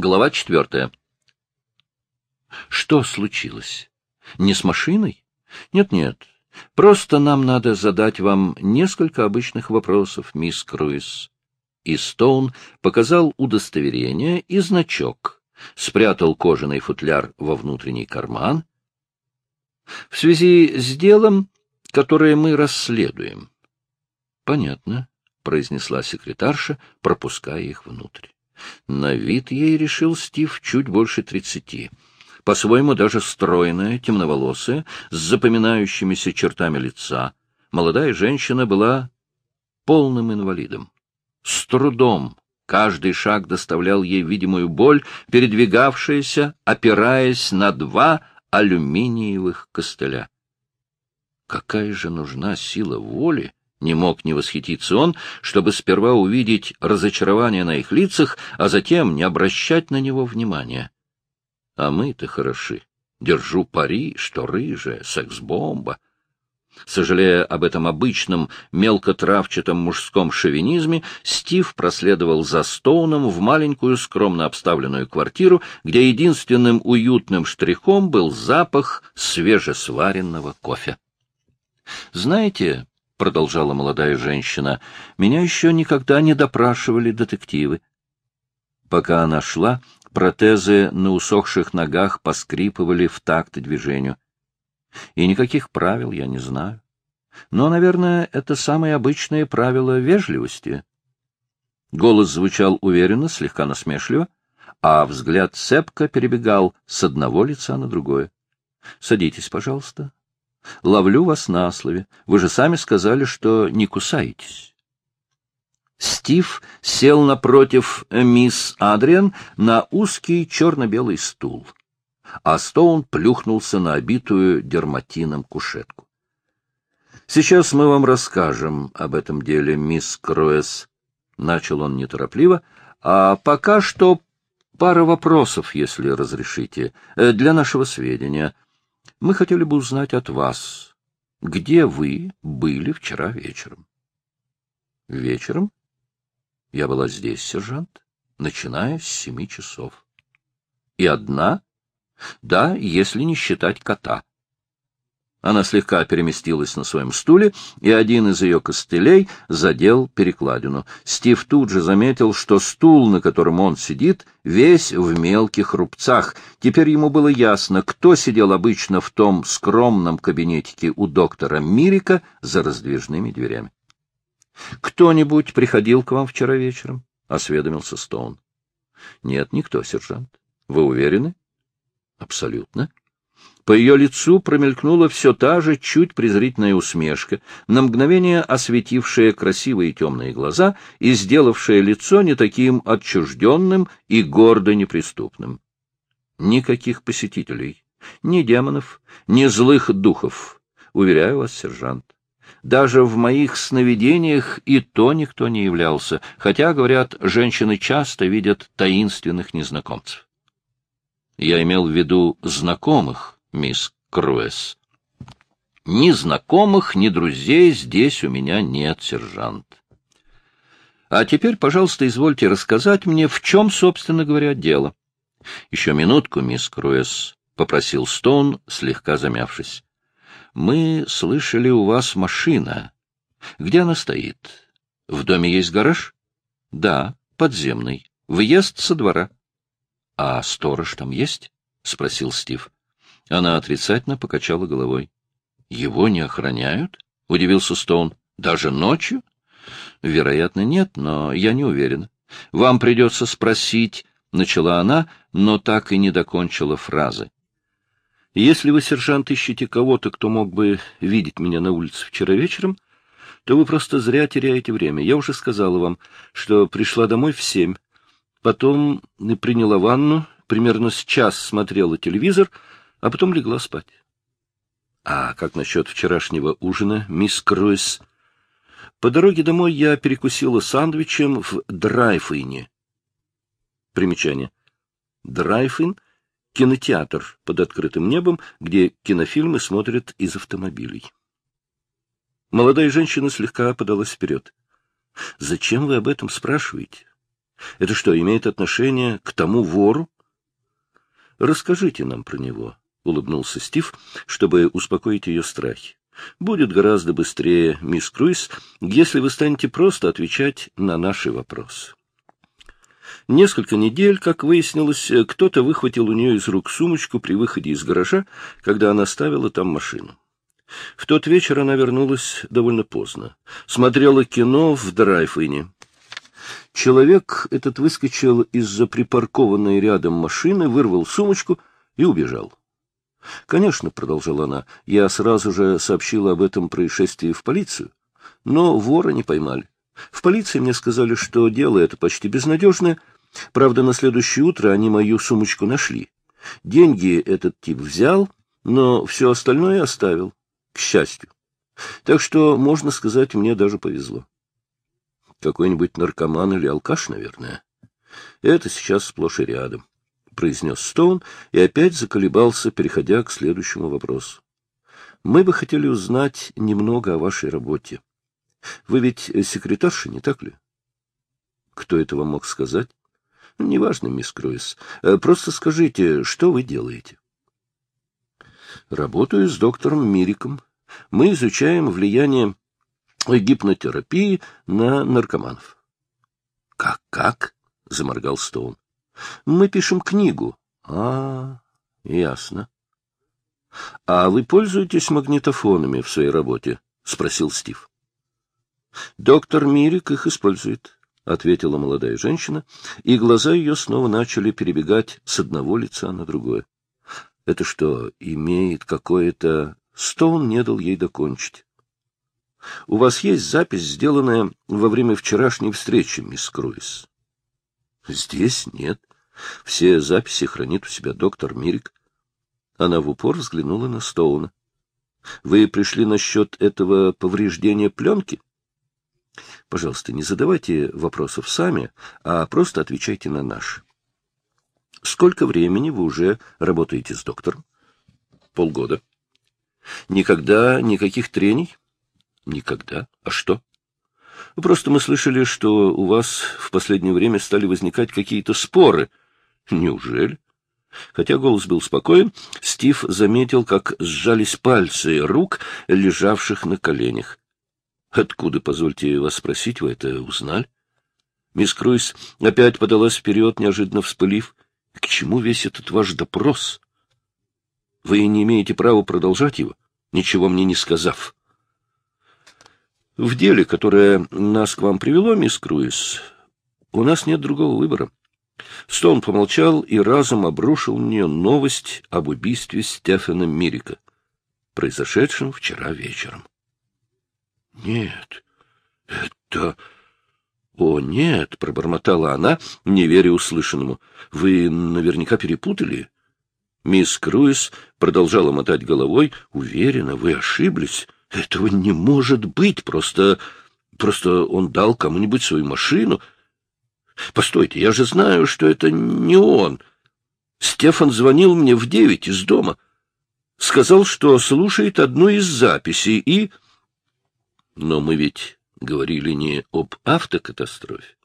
Глава четвертая. Что случилось? Не с машиной? Нет-нет. Просто нам надо задать вам несколько обычных вопросов, мисс Круиз. И Стоун показал удостоверение и значок, спрятал кожаный футляр во внутренний карман. В связи с делом, которое мы расследуем. Понятно, произнесла секретарша, пропуская их внутрь. На вид ей решил Стив чуть больше тридцати. По-своему даже стройная, темноволосая, с запоминающимися чертами лица. Молодая женщина была полным инвалидом. С трудом каждый шаг доставлял ей видимую боль, передвигавшаяся, опираясь на два алюминиевых костыля. Какая же нужна сила воли, не мог не восхититься он, чтобы сперва увидеть разочарование на их лицах, а затем не обращать на него внимания. А мы-то хороши. Держу пари, что рыжая, секс-бомба. Сожалея об этом обычном мелкотравчатом мужском шовинизме, Стив проследовал за Стоуном в маленькую скромно обставленную квартиру, где единственным уютным штрихом был запах свежесваренного кофе. «Знаете, — продолжала молодая женщина, — меня еще никогда не допрашивали детективы. Пока она шла, протезы на усохших ногах поскрипывали в такт движению. И никаких правил я не знаю. Но, наверное, это самые обычные правила вежливости. Голос звучал уверенно, слегка насмешливо, а взгляд цепко перебегал с одного лица на другое. — Садитесь, пожалуйста, Ловлю вас на слове. Вы же сами сказали, что не кусаетесь. Стив сел напротив мисс Адриан на узкий черно-белый стул, а Стоун плюхнулся на обитую дерматином кушетку. «Сейчас мы вам расскажем об этом деле, мисс Кроэс», — начал он неторопливо, — «а пока что пара вопросов, если разрешите, э, для нашего сведения». Мы хотели бы узнать от вас, где вы были вчера вечером. Вечером? Я была здесь, сержант, начиная с семи часов. И одна? Да, если не считать кота. Она слегка переместилась на своем стуле, и один из ее костылей задел перекладину. Стив тут же заметил, что стул, на котором он сидит, весь в мелких рубцах. Теперь ему было ясно, кто сидел обычно в том скромном кабинетике у доктора Мирика за раздвижными дверями. — Кто-нибудь приходил к вам вчера вечером? — осведомился Стоун. — Нет, никто, сержант. Вы уверены? — Абсолютно. — по ее лицу промелькнула все та же чуть презрительная усмешка, на мгновение осветившая красивые темные глаза и сделавшая лицо не таким отчужденным и гордо неприступным. Никаких посетителей, ни демонов, ни злых духов, уверяю вас, сержант. Даже в моих сновидениях и то никто не являлся, хотя, говорят, женщины часто видят таинственных незнакомцев. Я имел в виду знакомых, мисс Круэс. Ни знакомых, ни друзей здесь у меня нет, сержант. А теперь, пожалуйста, извольте рассказать мне, в чем, собственно говоря, дело. — Еще минутку, мисс Круэс, — попросил Стоун, слегка замявшись. — Мы слышали, у вас машина. Где она стоит? В доме есть гараж? — Да, подземный. Въезд со двора. — А сторож там есть? — спросил Стив. Она отрицательно покачала головой. — Его не охраняют? — удивился Стоун. — Даже ночью? — Вероятно, нет, но я не уверен. Вам придется спросить, — начала она, но так и не докончила фразы. — Если вы, сержант, ищете кого-то, кто мог бы видеть меня на улице вчера вечером, то вы просто зря теряете время. Я уже сказала вам, что пришла домой в семь. Потом приняла ванну, примерно с час смотрела телевизор — а потом легла спать. — А как насчет вчерашнего ужина, мисс Круиз? По дороге домой я перекусила сандвичем в Драйфине. Примечание. Драйфин — кинотеатр под открытым небом, где кинофильмы смотрят из автомобилей. Молодая женщина слегка подалась вперед. — Зачем вы об этом спрашиваете? Это что, имеет отношение к тому вору? Расскажите нам про него, — улыбнулся Стив, чтобы успокоить ее страхи. Будет гораздо быстрее, мисс Круиз, если вы станете просто отвечать на наши вопросы. Несколько недель, как выяснилось, кто-то выхватил у нее из рук сумочку при выходе из гаража, когда она ставила там машину. В тот вечер она вернулась довольно поздно. Смотрела кино в драйв-ине. Человек этот выскочил из-за припаркованной рядом машины, вырвал сумочку и убежал. Конечно, — продолжала она, — я сразу же сообщила об этом происшествии в полицию, но вора не поймали. В полиции мне сказали, что дело это почти безнадежное. Правда, на следующее утро они мою сумочку нашли. Деньги этот тип взял, но все остальное оставил, к счастью. Так что, можно сказать, мне даже повезло. Какой-нибудь наркоман или алкаш, наверное. Это сейчас сплошь и рядом произнес Стоун и опять заколебался, переходя к следующему вопросу. Мы бы хотели узнать немного о вашей работе. Вы ведь секретарша, не так ли? Кто это вам мог сказать? Неважно, мисс Круиз. Э, просто скажите, что вы делаете? Работаю с доктором Мириком. Мы изучаем влияние гипнотерапии на наркоманов. Как, как? заморгал Стоун. Мы пишем книгу. А, ясно. — А вы пользуетесь магнитофонами в своей работе? — спросил Стив. — Доктор Мирик их использует, — ответила молодая женщина, и глаза ее снова начали перебегать с одного лица на другое. — Это что, имеет какое-то... Стоун не дал ей докончить. — У вас есть запись, сделанная во время вчерашней встречи, мисс Круиз? — Здесь нет. Все записи хранит у себя доктор Мирик. Она в упор взглянула на Стоуна. — Вы пришли насчет этого повреждения пленки? — Пожалуйста, не задавайте вопросов сами, а просто отвечайте на наши. — Сколько времени вы уже работаете с доктором? — Полгода. — Никогда никаких трений? — Никогда. А что? — Просто мы слышали, что у вас в последнее время стали возникать какие-то споры — Неужели? Хотя голос был спокоен, Стив заметил, как сжались пальцы рук, лежавших на коленях. — Откуда, позвольте вас спросить, вы это узнали? Мисс Круиз опять подалась вперед, неожиданно вспылив. — К чему весь этот ваш допрос? Вы не имеете права продолжать его, ничего мне не сказав. — В деле, которое нас к вам привело, мисс Круиз, у нас нет другого выбора. Стоун помолчал и разом обрушил мне новость об убийстве Стефана Мирика, произошедшем вчера вечером. — Нет, это... — О, нет, — пробормотала она, не веря услышанному. — Вы наверняка перепутали. Мисс Круиз продолжала мотать головой. — Уверена, вы ошиблись. Этого не может быть. Просто... Просто он дал кому-нибудь свою машину... Постойте, я же знаю, что это не он. Стефан звонил мне в девять из дома. Сказал, что слушает одну из записей и... Но мы ведь говорили не об автокатастрофе.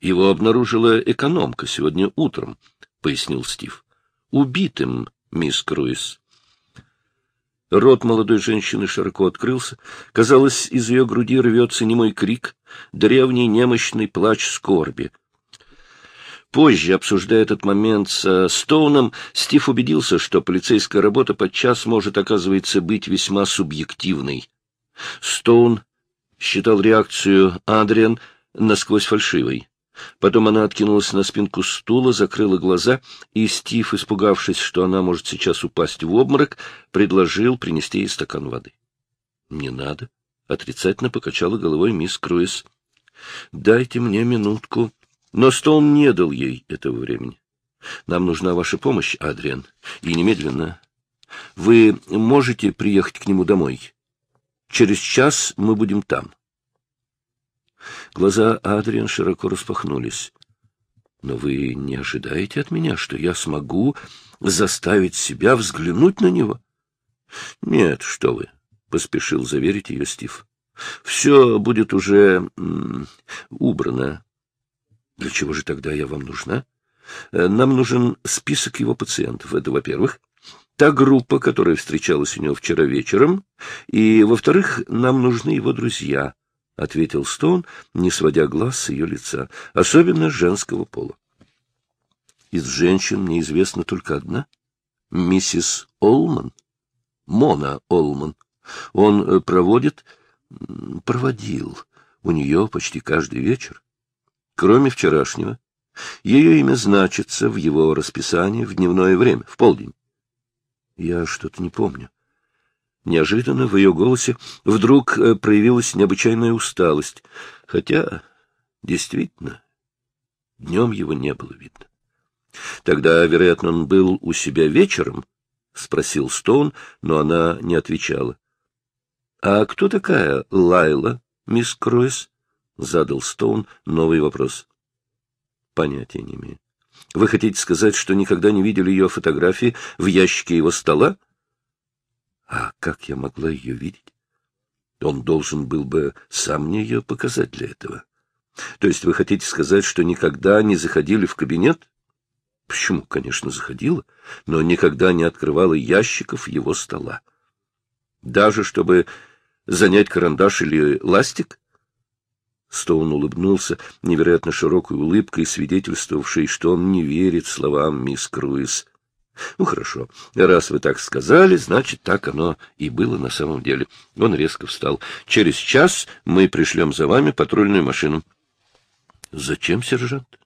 Его обнаружила экономка сегодня утром, — пояснил Стив. Убитым, мисс Круиз. Рот молодой женщины широко открылся. Казалось, из ее груди рвется немой крик, древний немощный плач скорби. Позже, обсуждая этот момент с Стоуном, Стив убедился, что полицейская работа подчас может, оказывается, быть весьма субъективной. Стоун считал реакцию Адриан насквозь фальшивой. Потом она откинулась на спинку стула, закрыла глаза, и Стив, испугавшись, что она может сейчас упасть в обморок, предложил принести ей стакан воды. — Не надо, — отрицательно покачала головой мисс Круиз. — Дайте мне минутку. Но Стоун не дал ей этого времени. — Нам нужна ваша помощь, Адриан, и немедленно. Вы можете приехать к нему домой? Через час мы будем там. — Глаза Адриан широко распахнулись. — Но вы не ожидаете от меня, что я смогу заставить себя взглянуть на него? — Нет, что вы, — поспешил заверить ее Стив. — Все будет уже убрано. Для чего же тогда я вам нужна? Э, нам нужен список его пациентов. Это, во-первых. Та группа, которая встречалась у него вчера вечером. И, во-вторых, нам нужны его друзья, — ответил Стоун, не сводя глаз с ее лица, особенно женского пола. Из женщин мне известна только одна — миссис Олман, Мона Олман. Он э, проводит, проводил у нее почти каждый вечер, кроме вчерашнего. Ее имя значится в его расписании в дневное время, в полдень. Я что-то не помню. Неожиданно в ее голосе вдруг э, проявилась необычайная усталость, хотя, действительно, днем его не было видно. Тогда, вероятно, он был у себя вечером, — спросил Стоун, но она не отвечала. — А кто такая Лайла, мисс Кройс? — задал Стоун новый вопрос. — Понятия не имею. Вы хотите сказать, что никогда не видели ее фотографии в ящике его стола? А как я могла ее видеть? Он должен был бы сам мне ее показать для этого. То есть вы хотите сказать, что никогда не заходили в кабинет? Почему, конечно, заходила, но никогда не открывала ящиков его стола. Даже чтобы занять карандаш или ластик? Стоун улыбнулся невероятно широкой улыбкой, свидетельствовавшей, что он не верит словам мисс Круиз. — Ну, хорошо. Раз вы так сказали, значит, так оно и было на самом деле. Он резко встал. — Через час мы пришлем за вами патрульную машину. — Зачем, сержант?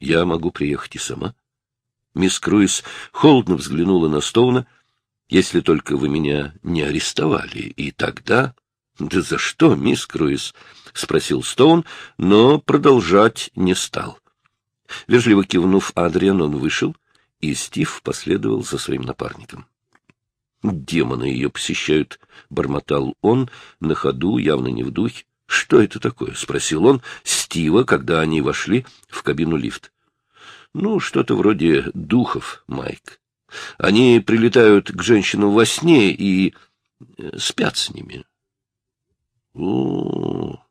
Я могу приехать и сама. Мисс Круиз холодно взглянула на Стоуна. — Если только вы меня не арестовали, и тогда... — Да за что, мисс Круиз? — спросил Стоун, но продолжать не стал. Вежливо кивнув Адриан, он вышел, и Стив последовал за своим напарником. «Демоны ее посещают», — бормотал он, на ходу, явно не в духе. «Что это такое?» — спросил он Стива, когда они вошли в кабину лифт. «Ну, что-то вроде духов, Майк. Они прилетают к женщинам во сне и э, спят с ними». «О,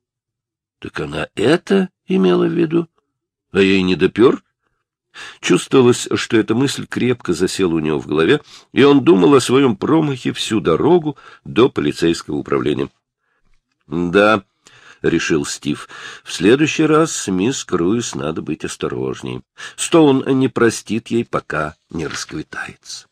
так она это имела в виду? А ей не допер? Чувствовалось, что эта мысль крепко засела у него в голове, и он думал о своем промахе всю дорогу до полицейского управления. — Да, — решил Стив, — в следующий раз мисс Круиз надо быть осторожней. Стоун не простит ей, пока не расквитается.